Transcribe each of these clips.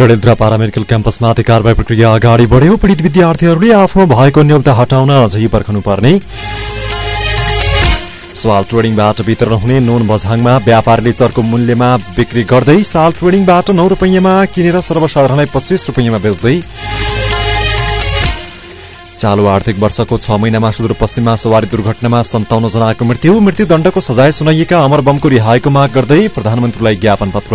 Dadeldhura paramedical क्याम्पसमाथि कारवाही प्रक्रिया अगाडि बढ्यो। पीड़ित विद्यार्थीहरूले आफूमा भएको न्यूनता हटाउन झै पर्खनुपर्ने साल ट्रेडिङबाट वितरण हुने नुन बझाङमा व्यापारीले चर्को मूल्यमा बिक्री गर्दै साल ट्रेडिङबाट नौ रुपियाँमा किनेर सर्वसाधारणलाई पच्चीस रुपियाँमा बेच्दै। चालु आर्थिक वर्षको छ महिनामा सुदूरपश्चिममा सवारी दुर्घटनामा सन्ताउन्न जनाको मृत्यु। मृत्युदण्डको सजाय सुनाइएका अमर बमको रिहाईको माग गर्दै प्रधानमन्त्रीलाई ज्ञापन पत्र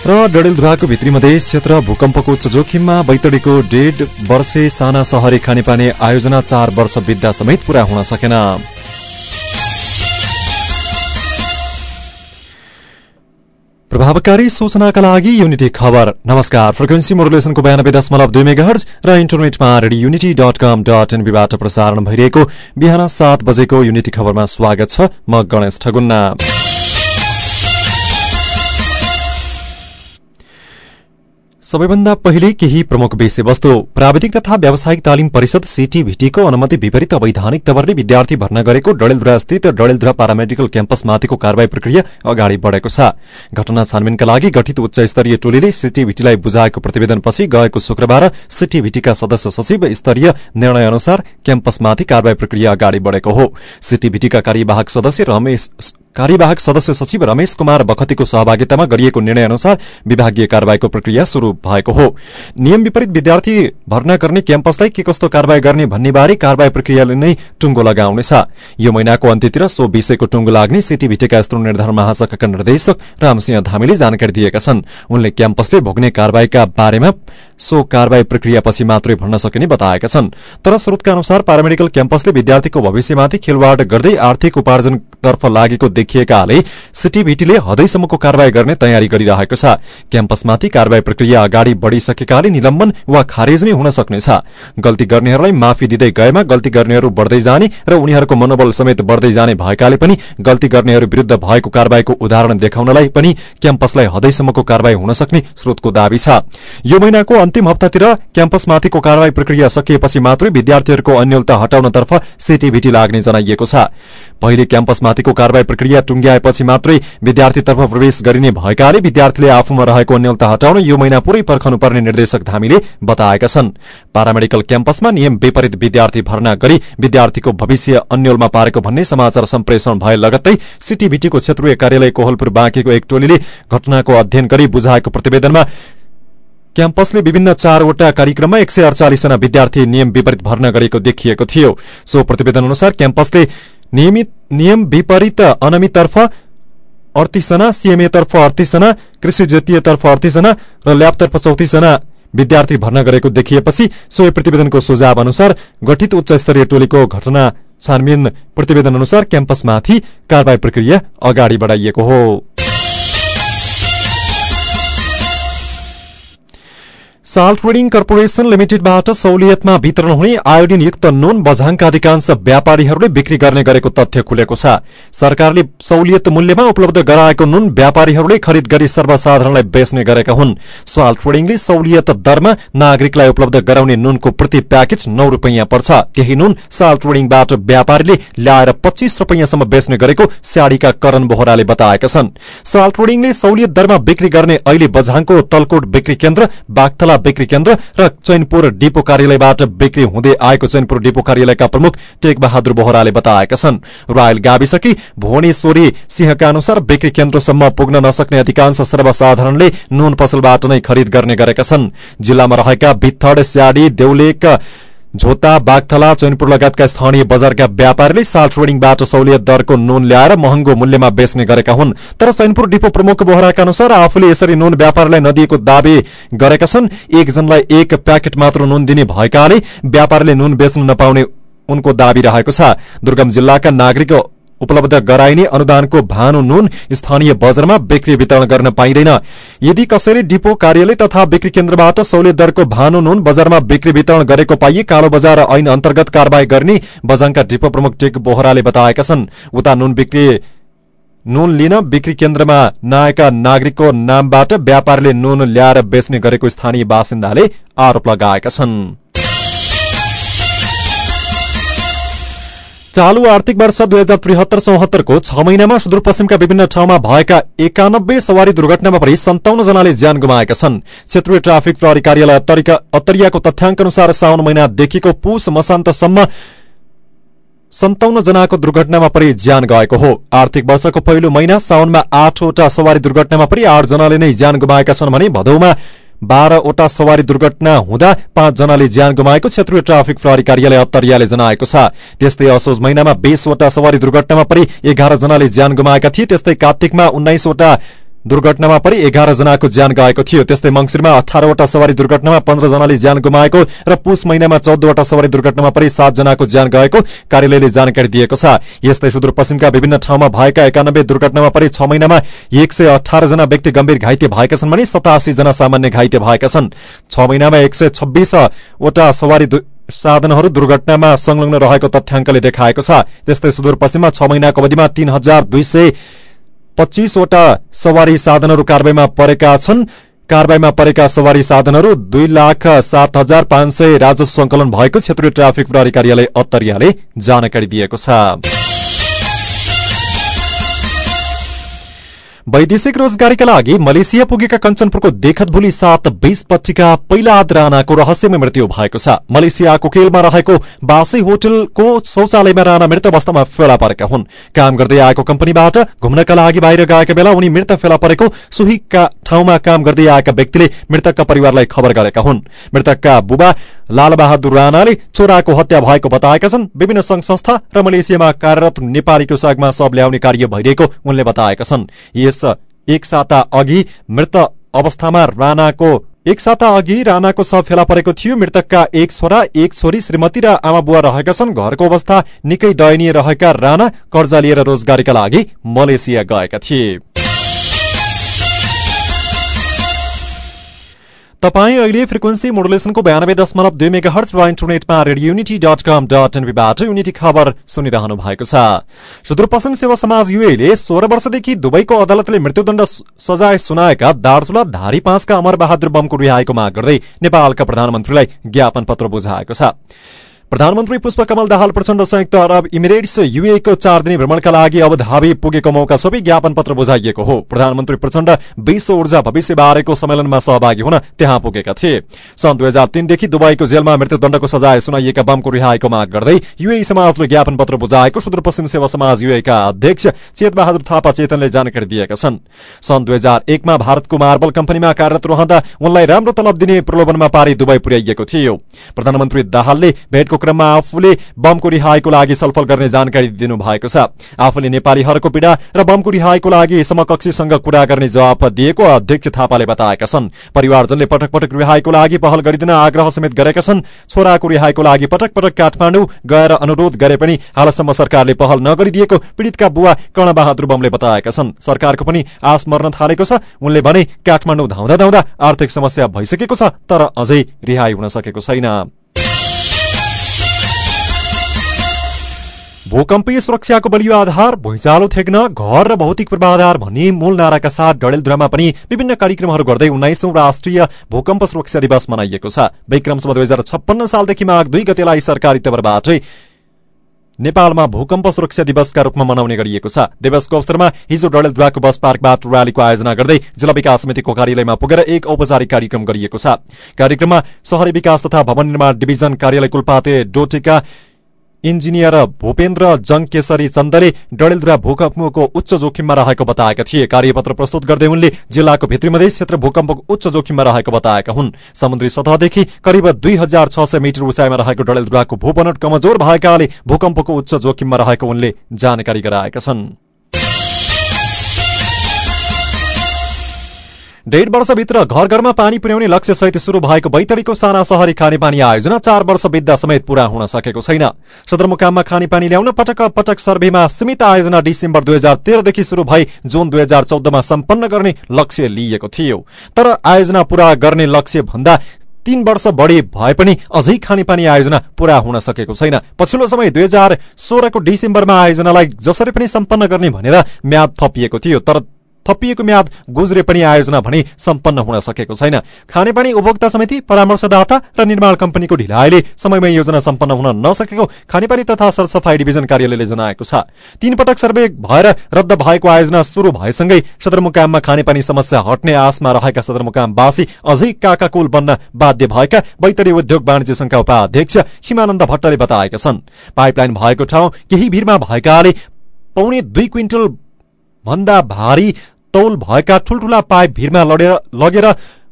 र डडेलधुराको भित्री मधेस क्षेत्र भूकम्पको उच्च जोखिममा बैतडीको डेढ वर्षे साना शहरी खानेपाने आयोजना चार वर्ष विद्या समेत पूरा हुन सकेन। प्रभावकारी सूचनाका लागि युनिटी खबर। नमस्कार फ्रिक्वेन्सी मोडुलेसनको बयानब्बे दशमलव दुई मेगा र इन्टरनेटमा radio unity dot com dot एनबीबाट प्रसारण भइरहेको बिहान सात बजेको युनिटी खबरमा स्वागत छ म गणेश ठगुन्ना। सबैभन्दा पहिले केही प्रमुख विषयवस्तु। प्राविधिक तथा व्यावसायिक तालिम परिषद सीटीभीटीको अनुमति विपरीत अवैधानिक तवरले विद्यार्थी भर्ना गरेको डडेलधुरा स्थित डडेलधुरा पारामेडिकल क्याम्पसमाथिको कार्यवाही प्रक्रिया अगाडि बढ़ेको छ। घटना छानबिनका लागि गठित उच्च स्तरीय टोलीले सीटीभीटीलाई बुझाएको प्रतिवेदनपछि गएको शुक्रबार सीटीभीटीका सदस्य सचिव स्तरीय निर्णय अनुसार क्याम्पसमाथि कार्यवाही प्रक्रिया अगाडि बढ़ेको हो। सीटीभीटीका कार्यवाहक सदस्य रमेश कार्यवाहक सदस्य सचिव रमेश कुमार बखतीको सहभागितामा गरिएको निर्णय अनुसार विभागीय कार्यवाहीको प्रक्रिया शुरू भएको हो। नियम विपरीत विद्यार्थी भर्ना गर्ने क्याम्पसलाई के कस्तो कार्यवाही गर्ने भन्ने बारे कार्यवाही प्रक्रियाले नै टुङ्गो लगाउनेछ। यो महिनाको अन्त्यतिर सो विषयको टुङ्गो लाग्ने सिटीभीटीका स्तरों निर्धारण महाशाखाका निर्देशक रामसिंह धामीले जानकारी दिएका छन्। उनले क्याम्पसले भोग्ने कार्यवाहीका बारेमा सो कार्यवाही प्रक्रियापछि मात्रै भन्न सकिने बताएका छन्। तर स्रोतका अनुसार पारामेडिकल क्याम्पसले विद्यार्थीको भविष्यमाथि खेलवाड गर्दै आर्थिक उपार्जनतर्फ लागेको देखिएकाले सिटीभीटीले हदैसम्मको कार्यवाही गर्ने तयारी गरिरहेको छ। क्याम्पसमाथि कार्यवाही प्रक्रिया अगाडि बढ़िसकेकाले निलम्बन वा खारेज नै हुन सक्नेछ। गल्ती गर्नेहरूलाई माफी दिँदै गएमा गल्ती गर्नेहरू बढ़दै जाने र उनीहरूको मनोबल समेत बढ़दै जाने भएकाले पनि गल्ती गर्नेहरू विरूद्ध भएको कार्यवाहीको उदाहरण देखाउनलाई पनि क्याम्पसलाई हदैसम्मको कार्यवाही हुन सक्ने स्रोतको दावी छ। यो महिनाको अन्तिम हप्तातिर क्याम्पसमाथिको कार्यवाही प्रक्रिया सकिएपछि मात्रै विद्यार्थीहरूको अन्यलता हटाउनतर्फ सीटीभीटी लाग्ने जनाइएको छ। पहिले क्याम्पसमाथिको कार्यवाही प्रक्रिया टुंग्याएपछि मात्रै विद्यार्थीतर्फ प्रवेश गरिने भएकाले विद्यार्थीले आफूमा रहेको अन्यलता हटाउन यो महिना पूरै पर्खनुपर्ने निर्देशक धामीले बताएका छन्। पारामेडिकल क्याम्पसमा नियम विपरीत विद्यार्थी भर्ना गरी विद्यार्थीको भविष्य अन्यलमा पारेको भन्ने समाचार सम्प्रेषण भए लगत्तै सीटीभीटीको क्षेत्रीय कार्यालय कोहलपुर बाँकेको एक टोलीले घटनाको अध्ययन गरी बुझाएको प्रतिवेदनमा क्याम्पसले विभिन्न चारवटा कार्यक्रममा एक सय अडचालिसजना विद्यार्थी नियम विपरीत भर्ना गरेको देखिएको थियो। सो प्रतिवेदन अनुसार क्याम्पसले नियमित नियम विपरीत अनमितर्फ अडतिसजना सीएमएतर्फ अडतिसजना कृषि ज्योतियतर्फ अडतिसजना र ल्याबतर्फ चौतिसजना विद्यार्थी भर्ना गरेको देखिएपछि सोही प्रतिवेदनको सुझाव अनुसार गठित उच्च स्तरीय टोलीको घटना छानबिन प्रतिवेदन अनुसार क्याम्पसमाथि कार्यवाही प्रक्रिया अगाडि बढ़ाइएको हो। साल ट्रेडिङ कर्पोरेशन लिमिटेडबाट सहुलियतमा वितरण हुने आयोडिन युक्त नुन बझाङका अधिकांश व्यापारीहरूले बिक्री गर्ने गरेको तथ्य खुलेको छ। सरकारले सहुलियत मूल्यमा उपलब्ध गराएको नुन व्यापारीहरूले खरिद गरी सर्वसाधारणलाई बेच्ने गरेका हुन्। साल ट्रेडिङले सहुलियत दरमा नागरिकलाई उपलब्ध गराउने नुनको प्रति प्याकेट नौ रूपियाँ पर्छ। त्यही नुन साल ट्रेडिङबाट व्यापारीले ल्याएर पच्चीस रूपियाँसम्म बेच्ने गरेको स्याडीका करण बोहराले बताएका छन्। साल ट्रेडिङले सहुलियत दरमा बिक्री गर्ने अहिले बझाङको तलकोट बिक्री केन्द्र बागथला बिक्री केन्द्र र चैनपुर डिपो कार्यालयबाट बिक्री हुँदै आएको चैनपुर डिपो कार्यालयका प्रमुख टेक बहादुर बोहराले बताएका छन्। रायल गाविसकी भुवनेश्वरी सिंहका अनुसार बिक्री केन्द्रसम्म पुग्न नसक्ने अधिकांश सर्वसाधारणले नुन पसलबाट नै खरिद गर्ने गरेका छन्। जिल्लामा रहेका भित्थड स्याडी देउलेक झोता बागथला चैनपुर लगायतका स्थानीय बजारका व्यापारीले साल ट्रेडिङबाट सहुलियत दरको नुन ल्याएर महँगो मूल्यमा बेच्ने गरेका हुन्। तर चैनपुर डिपो प्रमुख बोहराका अनुसार आफूले यसरी नुन व्यापारीलाई नदिएको दावी गरेका छन्। एकजनालाई एक प्याकेट मात्र नुन दिने भएकाले व्यापारीले नुन बेच्न नपाउने उनको दावी रहेको छ। दुर्गम जिल्लाका नागरिक उपलब्ध गराइने अनुदानको भानु नुन स्थानीय बजारमा बिक्री वितरण गर्न पाइँदैन। यदि कसैले डिपो कार्यालय तथा बिक्री केन्द्रबाट सहुलियत दरको भानु नुन बजारमा बिक्री वितरण गरेको पाइए कालो बजार ऐन अन्तर्गत कार्यवाही गर्ने बजाङका डिपो प्रमुख टेक बोहराले बताएका छन्। उता नुन बिक्री नुन लिन बिक्री केन्द्रमा नआएका नागरिकको नामबाट व्यापारीले नुन ल्याएर बेच्ने गरेको स्थानीय बासिन्दाले आरोप लगाएका छन्। चालू आर्थिक वर्ष दुई हजार त्रिहत्तर चौहत्तरको छ महिनामा सुदूरपश्चिमका विभिन्न ठाउँमा भएका एकानब्बे सवारी दुर्घटनामा परि सन्ताउन्न जनाले ज्यान गुमाएका छन्। क्षेत्रीय ट्राफिक प्रहरी कार्यालय अत्तरियाको तथ्याङ्क अनुसार साउन महिनादेखिको पुष मसान्तसम्म सन्ताउन्न जनाको दुर्घटनामा परि ज्यान गएको हो। आर्थिक वर्षको पहिलो महिना साउनमा आठवटा सवारी दुर्घटनामा परि आठ जनाले नै ज्यान गुमाएका छन् भने भदौमा बाह्रवटा सवारी दुर्घटना हुँदा पाँचजनाले ज्यान गुमाएको क्षेत्रीय ट्राफिक प्रहरी कार्यालय अत्तरियाले जनाएको छ। त्यस्तै असोज महिनामा बीसवटा सवारी दुर्घटनामा परि एघार जनाले ज्यान गुमाएका थिए त्यस्तै कार्तिकमा उन्नाइसवटा दुर्घटनामा परि एघार जनाको ज्यान गएको थियो। त्यस्तै मंगिरमा अठारवटा सवारी दुर्घटनामा पन्ध्र जनाले ज्यान गुमाएको र पुष महिनामा चौधवटा सवारी दुर्घटनामा परि सात जनाको ज्यान गएको कार्यालयले जानकारी दिएको छ। यस्तै सुदूरपश्चिमका विभिन्न ठाउँमा भएका एकानब्बे दुर्घटनामा परि छ महिनामा एक सय अठार जना व्यक्ति गम्भीर घाइते भएका छन् भने सतासी जना सामान्य घाइते भएका छन्। छ महिनामा एक सय छब्बीसवटा सवारी साधनहरू दुर्घटनामा संलग्न रहेको तथ्याङ्कले देखाएको छ। त्यस्तै सुदूरपश्चिममा छ महिनाको अवधिमा तीन हजार दुई सय पच्चीसवटा सवारी साधनहरू कारवाहीमा परेका छन्। कारवाहीमा परेका सवारी साधनहरू दुई लाख सात हजार पाँच सय राजस्व संकलन भएको क्षेत्रीय ट्राफिक प्रहरी कार्यालय अत्तरियाले जानकारी दिएको छ। वैदेशिक रोजगारीका लागि मलेसिया पुगेका कञ्चनपुरको देखत भोलि सात बीस पच्चीका पहिला राणाको रहस्यमय मृत्यु भएको छ। मलेसियाको केलमा रहेको बासी होटलको शौचालयमा राणा मृत अवस्थामा फेला परेका हुन्। काम गर्दै आएको कम्पनीबाट घुम्नका लागि बाहिर गएका बेला उनी मृत फेला परेको सोहीका ठाउँमा काम गर्दै आएका व्यक्तिले मृतकका परिवारलाई खबर गरेका हुन्। मृतकका बुबा लालबहादुर राणाले छोराको हत्या भएको बताएका छन्। विभिन्न संघ संस्था र मलेसियामा कार्यरत नेपालीको सागमा शव ल्याउने कार्य भइरहेको उनले बताएका छन्। यस एक साता अघि मृत अवस्थामा राणाको एक साता अघि राणाको शव फेला परेको थियो। मृतकका एक छोरा एक छोरी श्रीमती र आमा बुवा रहेका छन्। घरको अवस्था निकै दयनीय रहेका राणा कर्जा लिएर रोजगारीका लागि मलेसिया गएका थिए। तपाईँ अहिले फ्रिक्वेन्सी मोडुलेसनको बयानब्बे दशमलव दुई मेगा हर्च र इन्टरनेटमा radio unity dot com dot एनबीबाट unity खबर सुनिरहनु भएको छ। सुदूरपश्चिम सेवा समाज युएले सोह्र वर्षदेखि दुवैको अदालतले मृत्युदण्ड सजाय सुनाएका दार्चुला धारी पाँचका अमर बहादुर बमको रिहाईको माग गर्दै नेपालका प्रधानमन्त्रीलाई ज्ञापन पत्र बुझाएको छ। प्रधानमन्त्री पुष्पकमल दाहाल प्रचण्ड संयुक्त अरब इमिरेट्स युएको चार दिने भ्रमणका लागि अबुधाबी पुगेको मौका सबै ज्ञापन पत्र बुझाइएको हो। प्रधानमन्त्री प्रचण्ड विश्व ऊर्जा भविष्य बारेको सम्मेलनमा सहभागी हुन त्यहाँ पुगेका थिए। सन् दुई हजार तीनदेखि दुबईको जेलमा मृत्युदण्डको सजाय सुनाइएका बमको रिहाईको माग गर्दै युए समाजले ज्ञापन पत्र बुझाएको सुदूरपश्चिम सेवा समाज युएका अध्यक्ष चेत बहादुर थापा चेतनले जानकारी दिएका छन्। सन् दुई हजार एकमा भारतको मार्बल कम्पनीमा कार्यरत रहँदा उनलाई राम्रो तलब दिने प्रलोभनमा पारी दुबई पुर्याइएको थियो। प्रधानमन्त्री दाहालले भेटको क्रममा आफूले बमको रिहाईको लागि छलफल गर्ने जानकारी दिनु भएको छ। आफूले नेपालीहरूको पीड़ा र बमको रिहाईको लागि समकक्षीसँग कुरा गर्ने जवाफ दिएको अध्यक्ष थापाले बताएका छन्। परिवारजनले पटक पटक रिहाईको लागि पहल गरिदिन आग्रह समेत गरेका छन्। छोराको रिहाईको लागि पटक पटक काठमाडौँ गएर अनुरोध गरे पनि हालसम्म सरकारले पहल नगरिदिएको पीड़ितका बुवा कर्णबहादुर बमले बताएका छन्। सरकारको पनि आश मर्न थालेको छ। उनले भने काठमाडौँ धाउँदा धाउँदा आर्थिक समस्या भइसकेको छ तर अझै रिहाई हुन सकेको छैन। भूकम्पीय सुरक्षाको बलियो आधार भुइँचालो थेक्न घर र भौतिक पूर्वाधार भन्ने मूल नाराका साथ डडेलधुरामा पनि विभिन्न कार्यक्रमहरू गर्दै उन्नाइसौं राष्ट्रिय भूकम्प सुरक्षा दिवस मनाइएको छ। विक्रमसम्म दुई हजार छप्पन्न सालदेखि माघ दुई गतेलाई सरकारी तवरबाटै नेपालमा भूकम्प सुरक्षा दिवसका रूपमा मनाउने गरिएको छ। दिवसको अवसरमा हिजो डडेलधुवाको बस पार्कबाट र्यालीको आयोजना गर्दै जिल्ला विकास समितिको कार्यालयमा पुगेर एक औपचारिक कार्यक्रम गरिएको छ। कार्यक्रममा शहरी विकास तथा भवन निर्माण डिभिजन कार्यालय कुलपाते डोटेका इन्जिनियर भूपेन्द्र जङ केसरी चन्दले डडेलधुरा भूकम्पको उच्च जोखिममा रहेको बताएका थिए। कार्यपत्र प्रस्तुत गर्दै उनले जिल्लाको भित्री मधेस क्षेत्र भूकम्पको उच्च जोखिममा रहेको बताएका हुन्। समुद्री सतहदेखि करिब दुई हजार छ सय मिटर उचाइमा रहेको डडेलधुराको भूपनट कमजोर भएकाले भूकम्पको उच्च जोखिममा रहेको उनले जानकारी गराएका छन्। डेढ वर्षभित्र घर घरमा पानी पुर्याउने लक्ष्य सहित शुरू भएको बैतडीको साना शहरी खानेपानी आयोजना चार वर्ष बित्दा समेत पूरा हुन सकेको छैन। सदरमुकाममा खानेपानी ल्याउन पटक पटक सर्भेमा सीमित आयोजना डिसेम्बर दुई हजार तेह्रदेखि शुरू भई जुन दुई हजार चौधमा सम्पन्न गर्ने लक्ष्य लिइएको थियो। तर आयोजना पूरा गर्ने लक्ष्य भन्दा तीन वर्ष बढ़ी भए पनि अझै खानेपानी आयोजना पूरा हुन सकेको छैन। पछिल्लो समय दुई हजार सोह्रको डिसेम्बरमा आयोजनालाई जसरी पनि सम्पन्न गर्ने भनेर म्याद थपिएको थियो। तर थपिएको म्याद गुज्रे पनि आयोजना भने सम्पन्न हुन सकेको छैन। खानेपानी उपभोक्ता समिति परामर्शदाता र निर्माण कम्पनीको ढिलाइले समयमै योजना सम्पन्न हुन नसकेको खानेपानी तथा सरसफाई डिभिजन कार्यालयले जनाएको छ। तीन पटक सर्वे भएर रद्द भएको आयोजना शुरू भएसँगै सदरमुकाममा खानेपानी समस्या हट्ने आशमा रहेका सदरमुकामवासी अझै काकाकुल बन्न बाध्य भएका बैतडी उद्योग वाणिज्य संघका उपाध्यक्ष हिमानन्द भट्टले बताएका छन्। पाइपलाइन भएको ठाउँ केही भिरमा भएकाले पौने दुई क्विन्टल भन्दा भारी तौल भएका ठूल्ठूला पाइप भिरमा लगेर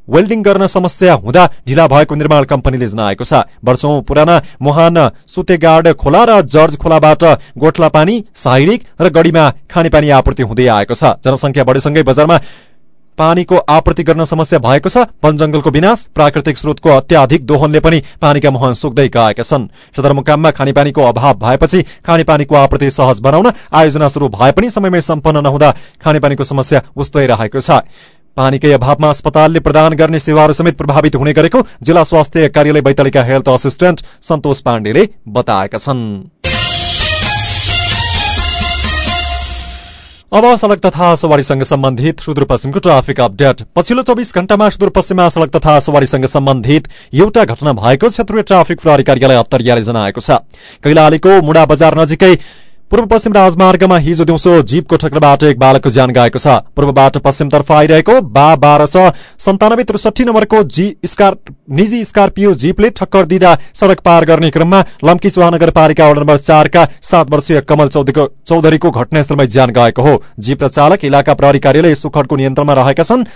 वेल्डिङ गर्न समस्या हुँदा ढिला भएको निर्माण कम्पनीले जनाएको छ। वर्षौं पुराना मुहान सुतेगाड खोला र जर्ज खोलाबाट गोठला पानी साइरिक र गढीमा खानेपानी आपूर्ति हुँदै आएको छ। जनसंख्या बढेसँगै बजारमा पानीको आपूर्ति गर्न समस्या भएको छ। वन जंगलको विनाश प्राकृतिक स्रोतको अत्याधिक दोहनले पनि पानीका मुहान सुक्दै गएका छन्। सदरमुकाममा खानेपानीको अभाव भएपछि खानेपानीको आपूर्ति सहज बनाउन आयोजना शुरू भए पनि समयमै सम्पन्न नहुँदा खानेपानीको समस्या उस्तै रहेको छ। पानीकै अभावमा अस्पतालले प्रदान गर्ने सेवाहरू समेत प्रभावित हुने गरेको जिल्ला स्वास्थ्य कार्यालय बैतलीका हेल्थ असिस्टेन्ट सन्तोष पाण्डेले बताएका छन्। अब सड़क तथा सवारीसँग सम्बन्धित सुदूरपश्चिमको ट्राफिक अपडेट। पछिल्लो चौबिस घण्टामा सुदूरपश्चिममा सड़क तथा सवारीसँग सम्बन्धित एउटा घटना भएको क्षेत्रीय ट्राफिक प्रहरी कार्यालय अत्तरियाले जनाएको छ। कैलालीको मुडा बजार नजिकै पूर्व पश्चिम राजमार्गमा हिजो दिउँसो जीपको ठक्करबाट एक बालकको ज्यान गएको छ। पूर्वबाट पश्चिमतर्फ आइरहेको बा बाह्र छ सन्तानब्बे त्रिसठी नम्बरको निजी स्कार्पियो जीपले ठक्कर दिँदा सड़क पार गर्ने क्रममा लम्की चुहा नगरपालिका वडा नम्बर चारका सात वर्षीय कमल चौधरीको घटनास्थलमै ज्यान गएको हो। जीप र चालक इलाका प्रहरी कार्यालय सुखडको नियन्त्रणमा रहेका छन्।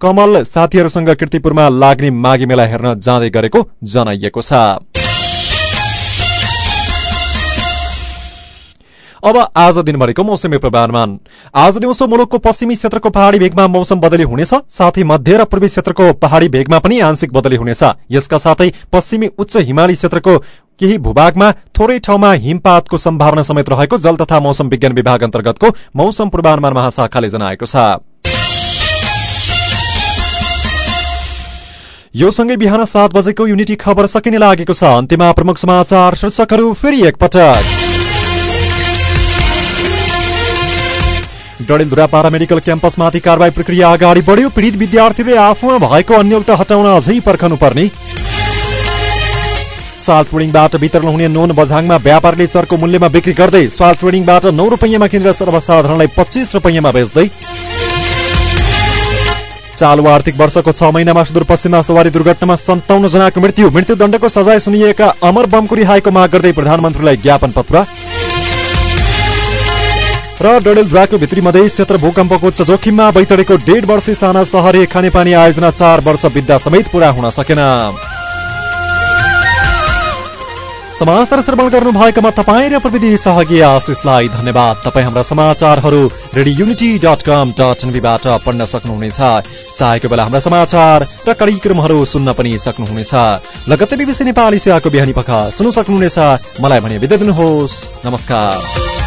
कमल साथीहरूसँग किर्तिपुरमा लाग्ने माघी मेला हेर्न जाँदै गरेको जनाइएको छ। अब आज दिनभरिको मौसमी पूर्वानुमान। आज दिउँसो मुलुकको पश्चिमी क्षेत्रको पहाड़ी भेगमा मौसम बदली हुनेछ साथै मध्य र पूर्वी क्षेत्रको पहाड़ी भेगमा पनि आंशिक बदली हुनेछ। यसका साथै पश्चिमी उच्च हिमाली क्षेत्रको केही भूभागमा थोरै ठाउँमा हिमपातको सम्भावना समेत रहेको जल तथा मौसम विज्ञान विभाग अन्तर्गतको मौसम पूर्वानुमान महाशाखाले जनाएको छ। यो सँगै बिहान सात बजेको युनिटी खबर सकिने लागेको छ। अन्त्यमा प्रमुख समाचार शीर्षकहरू फेरि एकपटक। डडेलधुरा पारामेडिकल क्याम्पसमाथि कारवाही प्रक्रिया अगाडि बढ्यो। पीड़ित विद्यार्थीले आफूमा भएको अन्यलता हटाउन अझै पर्खनु पर्ने। साल ट्रेडिङबाट वितरण हुने नोन बझाङमा व्यापारीले चर्को मूल्यमा बिक्री गर्दै साल ट्रेडिङबाट नौ रुपियाँमा किनेर सर्वसाधारणलाई पच्चिस रुपियाँमा बेच्दै। चालु आर्थिक वर्षको छ महिनामा सुदूरपश्चिममा सवारी दुर्घटनामा सन्ताउन्न जनाको मृत्यु। मृत्युदण्डको सजाय सुनिएका अमर बमको रिहाईको माग गर्दै प्रधानमन्त्रीलाई ज्ञापन पत्र र डडेलधुराको भित्री मधेस क्षेत्र भूकम्पको उच्च जोखिममा बैतडीको डेढ वर्षे साना सहरे खानेपानी आयोजना चार वर्ष विद्या समेत पूरा हुन सकेन। समाचार श्रवण गर्नु भएकोमा तपाईँ र प्रविधि सहयोगी आशिषलाई धन्यवाद। तपाईँ हाम्रा समाचारहरू radio unity dot com dot एनबीबाट पढ्न सक्नुहुनेछ। चाहेको बेला हाम्रा समाचार र कार्यक्रमहरू सुन्न पनि सक्नुहुनेछ। लगत्तै बिबिसी नेपाली सेवाको बिहानी पख सुन्नु सक्नुहुनेछ। मलाई भने बिदा दिनुहोस्। नमस्कार।